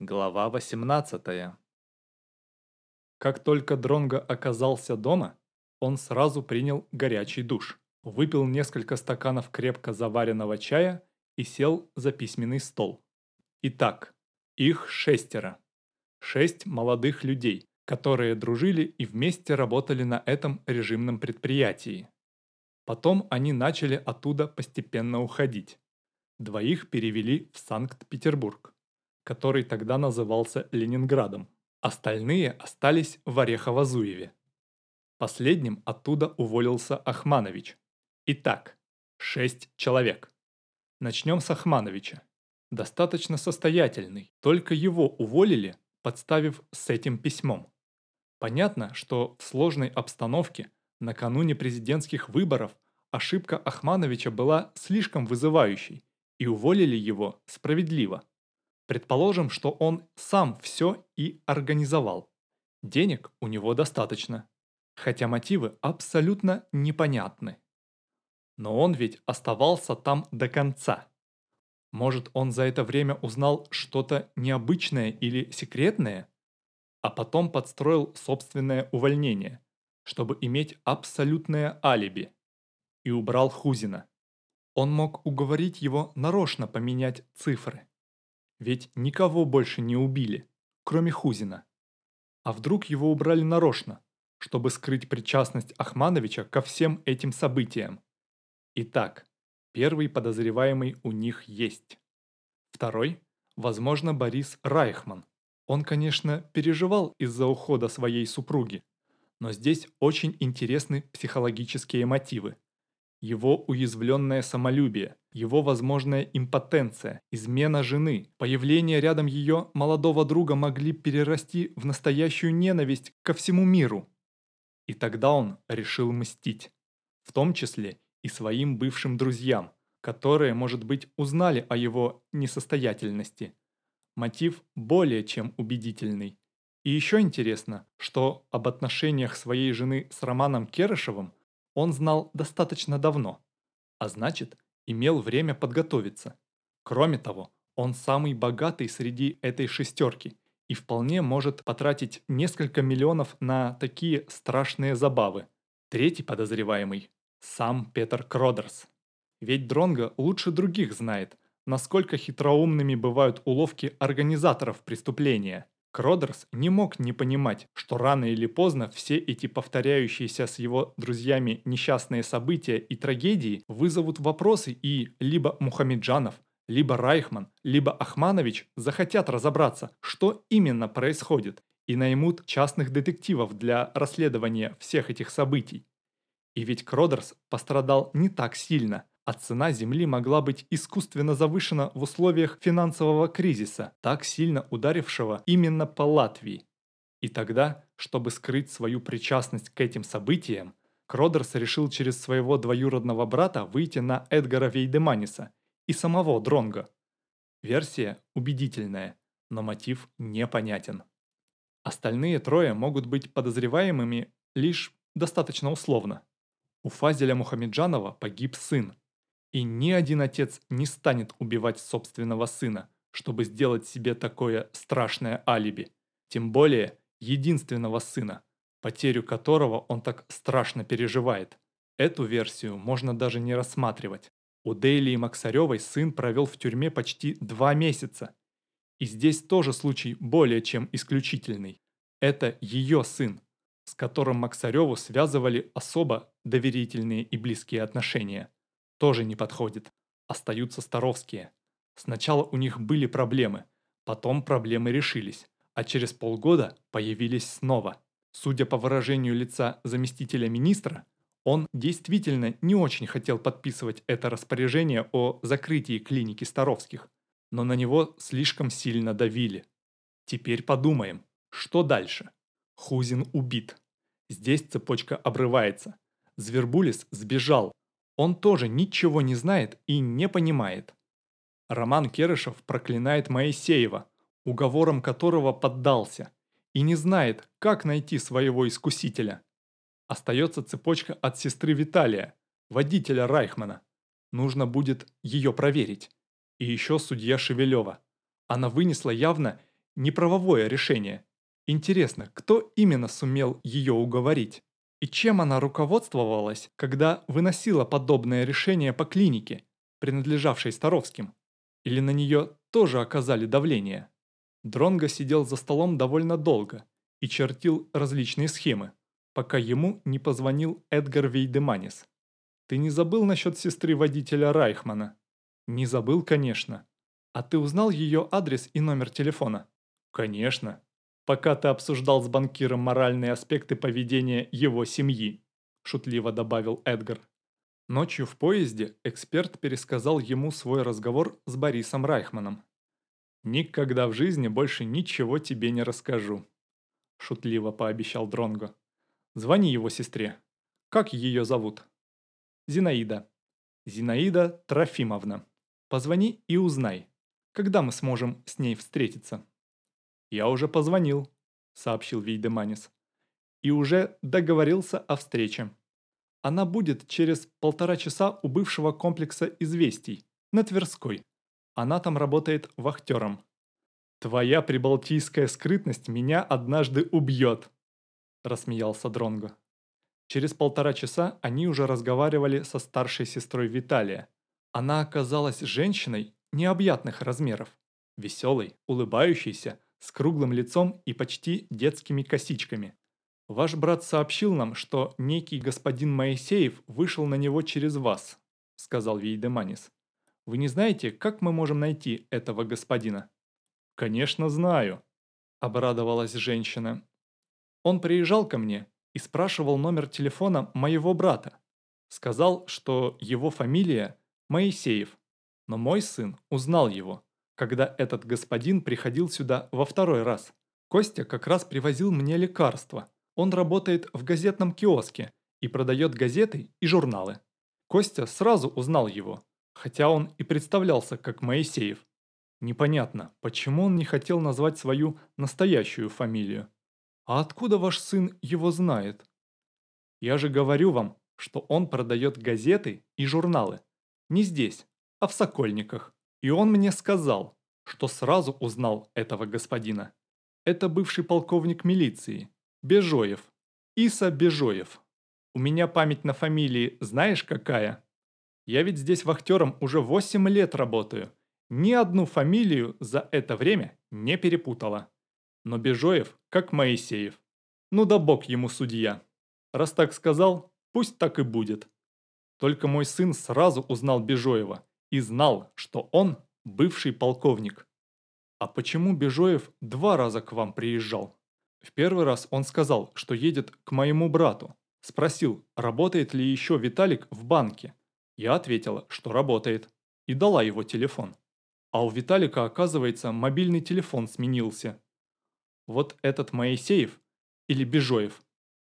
Глава 18 Как только Дронго оказался дома, он сразу принял горячий душ, выпил несколько стаканов крепко заваренного чая и сел за письменный стол. Итак, их шестеро. Шесть молодых людей, которые дружили и вместе работали на этом режимном предприятии. Потом они начали оттуда постепенно уходить. Двоих перевели в Санкт-Петербург который тогда назывался Ленинградом. Остальные остались в Орехово-Зуеве. Последним оттуда уволился Ахманович. Итак, шесть человек. Начнем с Ахмановича. Достаточно состоятельный, только его уволили, подставив с этим письмом. Понятно, что в сложной обстановке накануне президентских выборов ошибка Ахмановича была слишком вызывающей, и уволили его справедливо. Предположим, что он сам все и организовал. Денег у него достаточно, хотя мотивы абсолютно непонятны. Но он ведь оставался там до конца. Может, он за это время узнал что-то необычное или секретное, а потом подстроил собственное увольнение, чтобы иметь абсолютное алиби, и убрал Хузина. Он мог уговорить его нарочно поменять цифры. Ведь никого больше не убили, кроме Хузина. А вдруг его убрали нарочно, чтобы скрыть причастность Ахмановича ко всем этим событиям? Итак, первый подозреваемый у них есть. Второй, возможно, Борис Райхман. Он, конечно, переживал из-за ухода своей супруги, но здесь очень интересны психологические мотивы его уязвленное самолюбие, его возможная импотенция, измена жены, появление рядом ее молодого друга могли перерасти в настоящую ненависть ко всему миру. И тогда он решил мстить, в том числе и своим бывшим друзьям, которые, может быть, узнали о его несостоятельности. Мотив более чем убедительный. И еще интересно, что об отношениях своей жены с Романом Керышевым он знал достаточно давно, а значит, имел время подготовиться. Кроме того, он самый богатый среди этой шестерки и вполне может потратить несколько миллионов на такие страшные забавы. Третий подозреваемый – сам Петер Кродерс. Ведь Дронго лучше других знает, насколько хитроумными бывают уловки организаторов преступления. Кродерс не мог не понимать, что рано или поздно все эти повторяющиеся с его друзьями несчастные события и трагедии вызовут вопросы и либо Мухамеджанов, либо Райхман, либо Ахманович захотят разобраться, что именно происходит, и наймут частных детективов для расследования всех этих событий. И ведь Кродерс пострадал не так сильно, а цена земли могла быть искусственно завышена в условиях финансового кризиса, так сильно ударившего именно по Латвии. И тогда, чтобы скрыть свою причастность к этим событиям, Кродерс решил через своего двоюродного брата выйти на Эдгара Вейдеманиса и самого Дронга. Версия убедительная, но мотив непонятен. Остальные трое могут быть подозреваемыми лишь достаточно условно. У Фазеля Мухамеджанова погиб сын, и ни один отец не станет убивать собственного сына, чтобы сделать себе такое страшное алиби. Тем более единственного сына, потерю которого он так страшно переживает. Эту версию можно даже не рассматривать. У Дейли и Максаревой сын провел в тюрьме почти два месяца. И здесь тоже случай более чем исключительный. Это ее сын, с которым Максареву связывали особо доверительные и близкие отношения тоже не подходит. Остаются Старовские. Сначала у них были проблемы, потом проблемы решились, а через полгода появились снова. Судя по выражению лица заместителя министра, он действительно не очень хотел подписывать это распоряжение о закрытии клиники Старовских, но на него слишком сильно давили. Теперь подумаем, что дальше? Хузин убит. Здесь цепочка обрывается. Звербулис сбежал, он тоже ничего не знает и не понимает. Роман Керышев проклинает Моисеева, уговором которого поддался, и не знает, как найти своего искусителя. Остается цепочка от сестры Виталия, водителя Райхмана. Нужно будет ее проверить. И еще судья Шевелева. Она вынесла явно неправовое решение. Интересно, кто именно сумел ее уговорить? И чем она руководствовалась, когда выносила подобное решение по клинике, принадлежавшей Старовским? Или на нее тоже оказали давление? Дронго сидел за столом довольно долго и чертил различные схемы, пока ему не позвонил Эдгар Вейдеманис. «Ты не забыл насчет сестры водителя Райхмана?» «Не забыл, конечно. А ты узнал ее адрес и номер телефона?» «Конечно. Пока ты обсуждал с банкиром моральные аспекты поведения его семьи», шутливо добавил Эдгар. Ночью в поезде эксперт пересказал ему свой разговор с Борисом Райхманом. «Никогда в жизни больше ничего тебе не расскажу», – шутливо пообещал Дронго. «Звони его сестре. Как ее зовут?» «Зинаида. Зинаида Трофимовна. Позвони и узнай, когда мы сможем с ней встретиться». «Я уже позвонил», – сообщил Вейдеманис. «И уже договорился о встрече. Она будет через полтора часа у бывшего комплекса известий, на Тверской. Она там работает вахтером. «Твоя прибалтийская скрытность меня однажды убьет», – рассмеялся Дронго. Через полтора часа они уже разговаривали со старшей сестрой Виталия. Она оказалась женщиной необъятных размеров, веселой, улыбающейся, с круглым лицом и почти детскими косичками. «Ваш брат сообщил нам, что некий господин Моисеев вышел на него через вас», – сказал Вейдеманис. Вы не знаете, как мы можем найти этого господина?» «Конечно знаю», – обрадовалась женщина. «Он приезжал ко мне и спрашивал номер телефона моего брата. Сказал, что его фамилия Моисеев, но мой сын узнал его, когда этот господин приходил сюда во второй раз. Костя как раз привозил мне лекарства. Он работает в газетном киоске и продает газеты и журналы. Костя сразу узнал его, хотя он и представлялся как Моисеев. Непонятно, почему он не хотел назвать свою настоящую фамилию. А откуда ваш сын его знает? Я же говорю вам, что он продает газеты и журналы. Не здесь, а в Сокольниках. И он мне сказал, что сразу узнал этого господина. Это бывший полковник милиции, Бежоев, Иса Бежоев. У меня память на фамилии знаешь какая? Я ведь здесь вахтером уже 8 лет работаю. Ни одну фамилию за это время не перепутала. Но Бежоев как Моисеев. Ну да бог ему судья. Раз так сказал, пусть так и будет. Только мой сын сразу узнал Бежоева и знал, что он бывший полковник. А почему Бежоев два раза к вам приезжал? В первый раз он сказал, что едет к моему брату. Спросил, работает ли еще Виталик в банке. Я ответила, что работает, и дала его телефон. А у Виталика, оказывается, мобильный телефон сменился. Вот этот Моисеев, или Бежоев,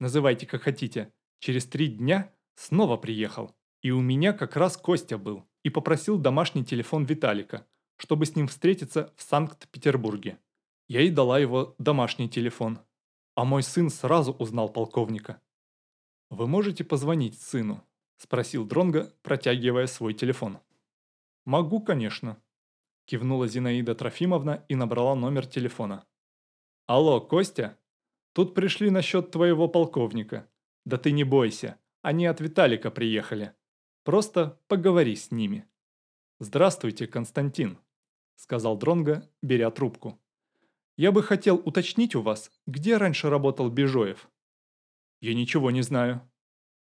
называйте как хотите, через три дня снова приехал. И у меня как раз Костя был, и попросил домашний телефон Виталика, чтобы с ним встретиться в Санкт-Петербурге. Я и дала его домашний телефон. А мой сын сразу узнал полковника. Вы можете позвонить сыну? – спросил Дронго, протягивая свой телефон. «Могу, конечно», – кивнула Зинаида Трофимовна и набрала номер телефона. «Алло, Костя? Тут пришли насчет твоего полковника. Да ты не бойся, они от Виталика приехали. Просто поговори с ними». «Здравствуйте, Константин», – сказал Дронго, беря трубку. «Я бы хотел уточнить у вас, где раньше работал Бежоев?» «Я ничего не знаю»,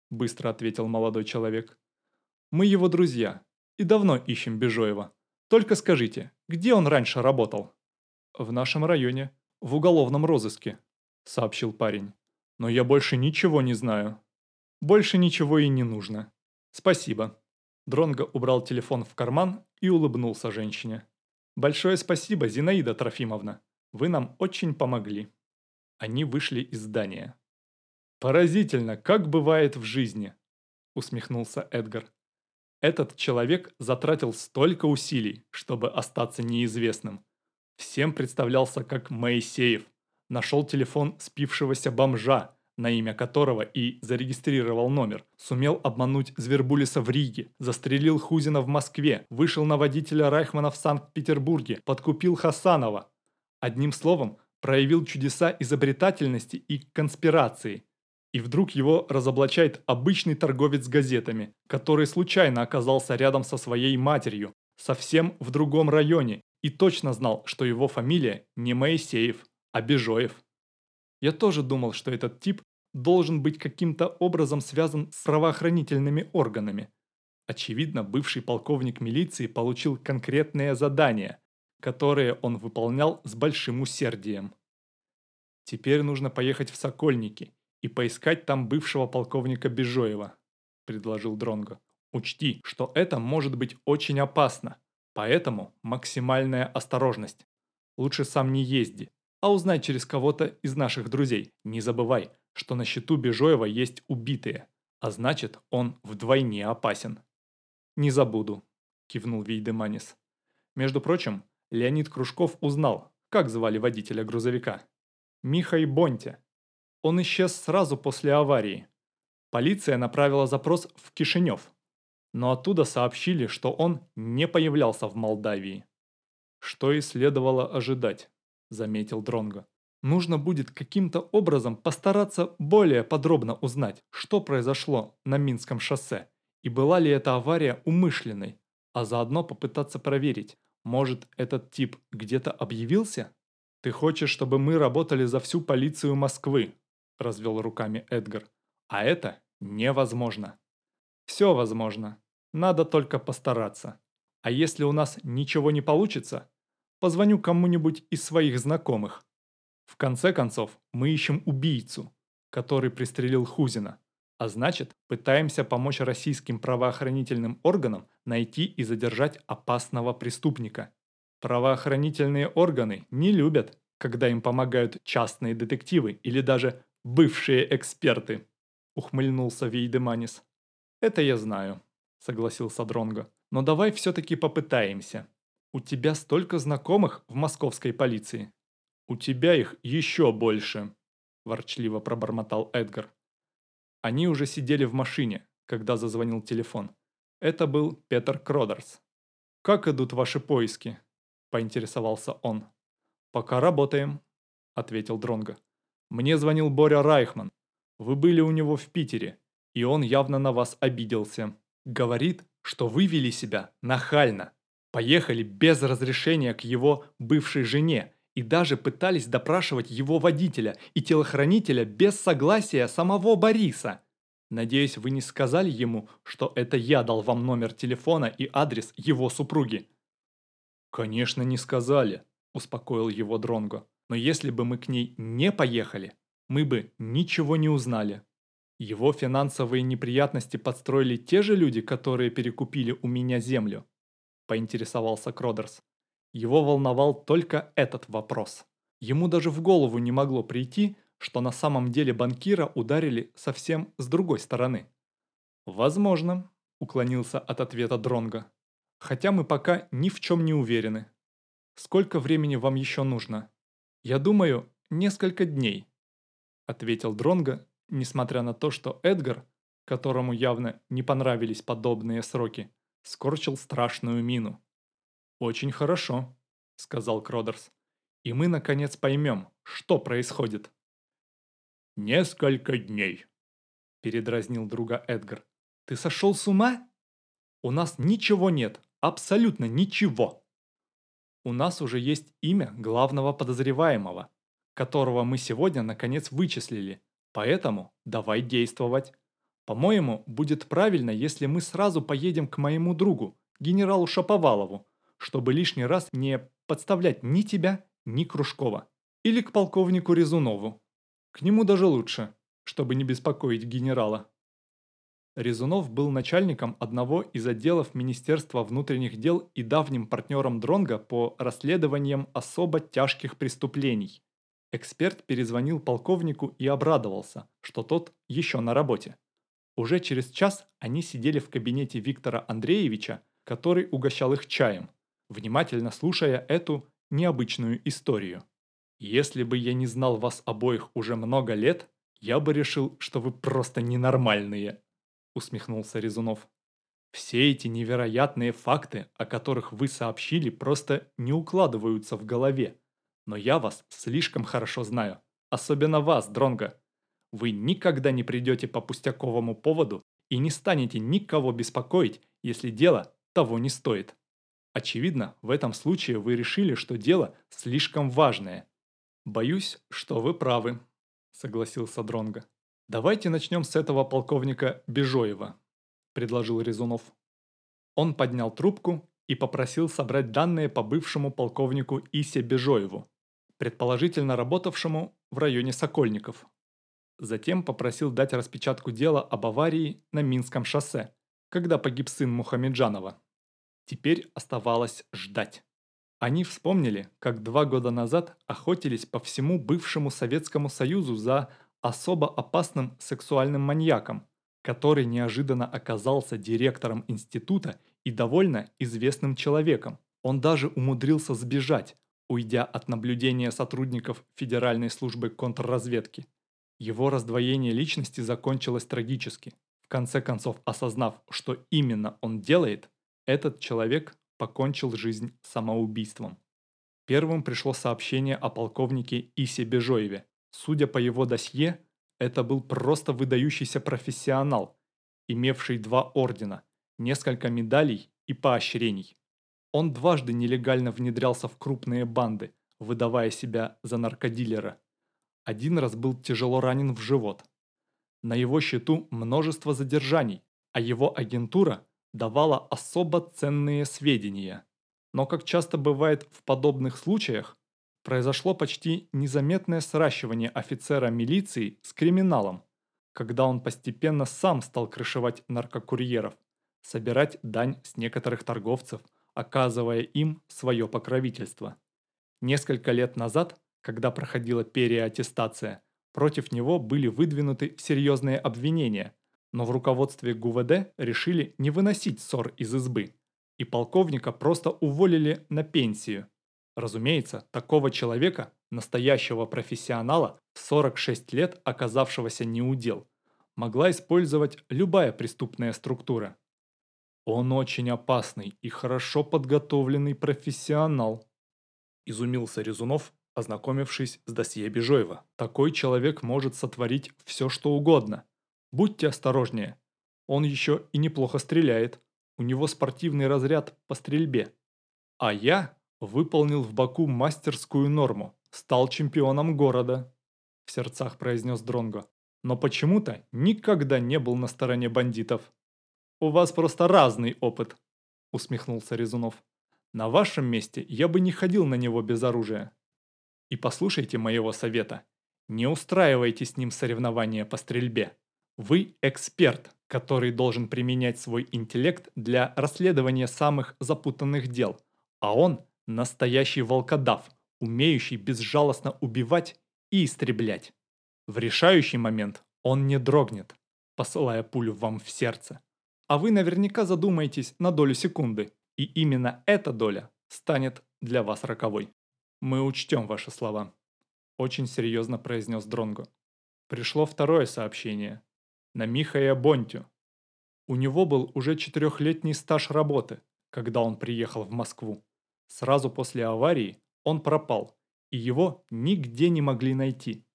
быстро ответил молодой человек. «Мы его друзья и давно ищем Бежоева. Только скажите, где он раньше работал?» «В нашем районе, в уголовном розыске», – сообщил парень. «Но я больше ничего не знаю. Больше ничего и не нужно. Спасибо». Дронго убрал телефон в карман и улыбнулся женщине. «Большое спасибо, Зинаида Трофимовна. Вы нам очень помогли». Они вышли из здания. «Поразительно, как бывает в жизни», – усмехнулся Эдгар. «Этот человек затратил столько усилий, чтобы остаться неизвестным. Всем представлялся как Моисеев, нашел телефон спившегося бомжа, на имя которого и зарегистрировал номер, сумел обмануть Звербулиса в Риге, застрелил Хузина в Москве, вышел на водителя Райхмана в Санкт-Петербурге, подкупил Хасанова. Одним словом, проявил чудеса изобретательности и конспирации. И вдруг его разоблачает обычный торговец газетами, который случайно оказался рядом со своей матерью, совсем в другом районе, и точно знал, что его фамилия не Моисеев, а Бежоев. Я тоже думал, что этот тип должен быть каким-то образом связан с правоохранительными органами. Очевидно, бывший полковник милиции получил конкретные задания, которые он выполнял с большим усердием. Теперь нужно поехать в Сокольники и поискать там бывшего полковника Бежоева, предложил Дронго. Учти, что это может быть очень опасно, поэтому максимальная осторожность. Лучше сам не езди, а узнай через кого-то из наших друзей. Не забывай, что на счету Бежоева есть убитые, а значит, он вдвойне опасен. «Не забуду», – кивнул Вейдеманис. Между прочим, Леонид Кружков узнал, как звали водителя грузовика. Михай Бонте. Он исчез сразу после аварии. Полиция направила запрос в Кишинев, но оттуда сообщили, что он не появлялся в Молдавии. Что и следовало ожидать, заметил Дронго. Нужно будет каким-то образом постараться более подробно узнать, что произошло на Минском шоссе, и была ли эта авария умышленной, а заодно попытаться проверить, может этот тип где-то объявился? Ты хочешь, чтобы мы работали за всю полицию Москвы, развел руками Эдгар. А это невозможно. Все возможно. Надо только постараться. А если у нас ничего не получится, позвоню кому-нибудь из своих знакомых. В конце концов, мы ищем убийцу, который пристрелил Хузина. А значит, пытаемся помочь российским правоохранительным органам найти и задержать опасного преступника. Правоохранительные органы не любят, когда им помогают частные детективы или даже бывшие эксперты, ухмыльнулся Вейдеманис. Это я знаю согласился Дронго. «Но давай все-таки попытаемся. У тебя столько знакомых в московской полиции». «У тебя их еще больше», – ворчливо пробормотал Эдгар. Они уже сидели в машине, когда зазвонил телефон. Это был Петер Кродерс. «Как идут ваши поиски?» – поинтересовался он. «Пока работаем», – ответил Дронго. «Мне звонил Боря Райхман. Вы были у него в Питере, и он явно на вас обиделся». Говорит, что вы вели себя нахально. Поехали без разрешения к его бывшей жене и даже пытались допрашивать его водителя и телохранителя без согласия самого Бориса. Надеюсь, вы не сказали ему, что это я дал вам номер телефона и адрес его супруги. Конечно, не сказали, успокоил его Дронго. Но если бы мы к ней не поехали, мы бы ничего не узнали. Его финансовые неприятности подстроили те же люди, которые перекупили у меня землю? Поинтересовался Кродерс. Его волновал только этот вопрос. Ему даже в голову не могло прийти, что на самом деле банкира ударили совсем с другой стороны. «Возможно», – уклонился от ответа Дронга. «Хотя мы пока ни в чем не уверены. Сколько времени вам еще нужно?» «Я думаю, несколько дней», – ответил Дронга несмотря на то, что Эдгар, которому явно не понравились подобные сроки, скорчил страшную мину. «Очень хорошо», — сказал Кродерс. «И мы, наконец, поймем, что происходит». «Несколько дней», — передразнил друга Эдгар. «Ты сошел с ума? У нас ничего нет, абсолютно ничего. У нас уже есть имя главного подозреваемого, которого мы сегодня, наконец, вычислили. Поэтому давай действовать. По-моему, будет правильно, если мы сразу поедем к моему другу, генералу Шаповалову, чтобы лишний раз не подставлять ни тебя, ни Кружкова. Или к полковнику Резунову. К нему даже лучше, чтобы не беспокоить генерала. Резунов был начальником одного из отделов Министерства внутренних дел и давним партнером Дронга по расследованиям особо тяжких преступлений. Эксперт перезвонил полковнику и обрадовался, что тот еще на работе. Уже через час они сидели в кабинете Виктора Андреевича, который угощал их чаем, внимательно слушая эту необычную историю. «Если бы я не знал вас обоих уже много лет, я бы решил, что вы просто ненормальные», усмехнулся Резунов. «Все эти невероятные факты, о которых вы сообщили, просто не укладываются в голове. Но я вас слишком хорошо знаю. Особенно вас, Дронго. Вы никогда не придете по пустяковому поводу и не станете никого беспокоить, если дело того не стоит. Очевидно, в этом случае вы решили, что дело слишком важное. Боюсь, что вы правы, согласился Дронго. Давайте начнем с этого полковника Бежоева, предложил Резунов. Он поднял трубку и попросил собрать данные по бывшему полковнику Исе Бежоеву, предположительно работавшему в районе Сокольников. Затем попросил дать распечатку дела об аварии на Минском шоссе, когда погиб сын Мухамеджанова. Теперь оставалось ждать. Они вспомнили, как два года назад охотились по всему бывшему Советскому Союзу за особо опасным сексуальным маньяком, который неожиданно оказался директором института и довольно известным человеком. Он даже умудрился сбежать, уйдя от наблюдения сотрудников Федеральной службы контрразведки. Его раздвоение личности закончилось трагически. В конце концов, осознав, что именно он делает, этот человек покончил жизнь самоубийством. Первым пришло сообщение о полковнике Исе Бежоеве. Судя по его досье, это был просто выдающийся профессионал, имевший два ордена, несколько медалей и поощрений. Он дважды нелегально внедрялся в крупные банды, выдавая себя за наркодилера. Один раз был тяжело ранен в живот. На его счету множество задержаний, а его агентура давала особо ценные сведения. Но, как часто бывает в подобных случаях, произошло почти незаметное сращивание офицера милиции с криминалом, когда он постепенно сам стал крышевать наркокурьеров, собирать дань с некоторых торговцев, оказывая им свое покровительство. Несколько лет назад, когда проходила переаттестация, против него были выдвинуты серьезные обвинения, но в руководстве ГУВД решили не выносить ссор из избы, и полковника просто уволили на пенсию. Разумеется, такого человека, настоящего профессионала, в 46 лет оказавшегося неудел, могла использовать любая преступная структура. Он очень опасный и хорошо подготовленный профессионал, изумился Резунов, ознакомившись с досье Бежоева. Такой человек может сотворить все, что угодно. Будьте осторожнее. Он еще и неплохо стреляет. У него спортивный разряд по стрельбе. А я выполнил в Баку мастерскую норму. Стал чемпионом города. В сердцах произнес Дронго. Но почему-то никогда не был на стороне бандитов. У вас просто разный опыт, усмехнулся Резунов. На вашем месте я бы не ходил на него без оружия. И послушайте моего совета. Не устраивайте с ним соревнования по стрельбе. Вы эксперт, который должен применять свой интеллект для расследования самых запутанных дел, а он настоящий волкодав, умеющий безжалостно убивать и истреблять. В решающий момент он не дрогнет, посылая пулю вам в сердце. А вы наверняка задумаетесь на долю секунды, и именно эта доля станет для вас роковой. Мы учтем ваши слова. Очень серьезно произнес Дронго. Пришло второе сообщение на Михая Бонтю. У него был уже четырехлетний стаж работы, когда он приехал в Москву. Сразу после аварии он пропал, и его нигде не могли найти.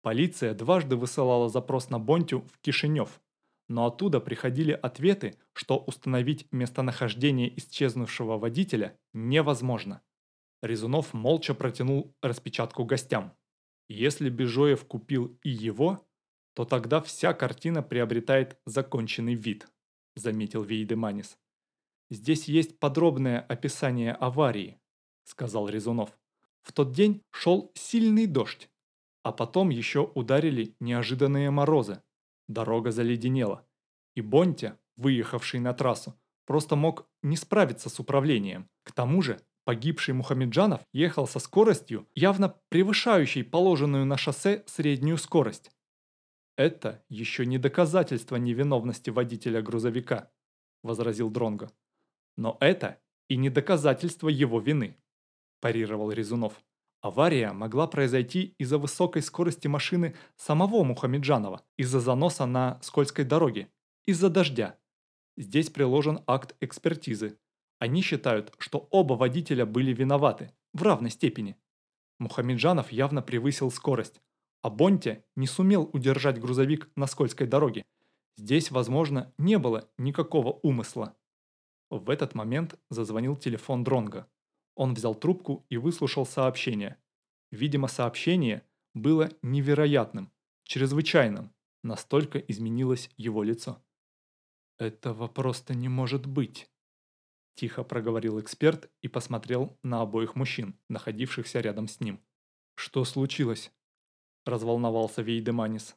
Полиция дважды высылала запрос на Бонтю в Кишинев, но оттуда приходили ответы, что установить местонахождение исчезнувшего водителя невозможно. Резунов молча протянул распечатку гостям. Если Бежоев купил и его, то тогда вся картина приобретает законченный вид, заметил Вейдеманис. Здесь есть подробное описание аварии, сказал Резунов. В тот день шел сильный дождь, а потом еще ударили неожиданные морозы. Дорога заледенела, и Бонтя, выехавший на трассу, просто мог не справиться с управлением. К тому же погибший Мухамеджанов ехал со скоростью, явно превышающей положенную на шоссе среднюю скорость. «Это еще не доказательство невиновности водителя грузовика», – возразил Дронго. «Но это и не доказательство его вины», – парировал Резунов. Авария могла произойти из-за высокой скорости машины самого Мухамеджанова, из-за заноса на скользкой дороге, из-за дождя. Здесь приложен акт экспертизы. Они считают, что оба водителя были виноваты, в равной степени. Мухамеджанов явно превысил скорость, а Бонте не сумел удержать грузовик на скользкой дороге. Здесь, возможно, не было никакого умысла. В этот момент зазвонил телефон Дронга. Он взял трубку и выслушал сообщение. Видимо, сообщение было невероятным, чрезвычайным, настолько изменилось его лицо. «Этого просто не может быть», – тихо проговорил эксперт и посмотрел на обоих мужчин, находившихся рядом с ним. «Что случилось?» – разволновался Вейдеманис.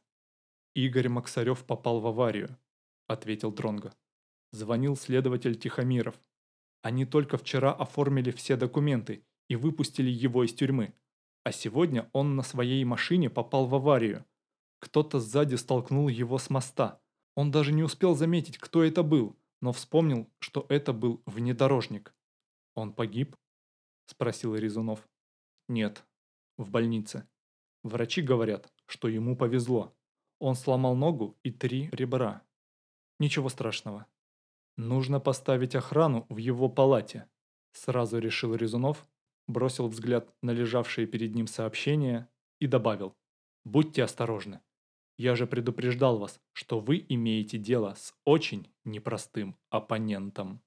«Игорь Максарев попал в аварию», – ответил Дронго. Звонил следователь Тихомиров. Они только вчера оформили все документы и выпустили его из тюрьмы. А сегодня он на своей машине попал в аварию. Кто-то сзади столкнул его с моста. Он даже не успел заметить, кто это был, но вспомнил, что это был внедорожник. «Он погиб?» – спросил Резунов. «Нет, в больнице. Врачи говорят, что ему повезло. Он сломал ногу и три ребра. Ничего страшного. Нужно поставить охрану в его палате», – сразу решил Резунов, бросил взгляд на лежавшие перед ним сообщения и добавил. «Будьте осторожны. Я же предупреждал вас, что вы имеете дело с очень непростым оппонентом.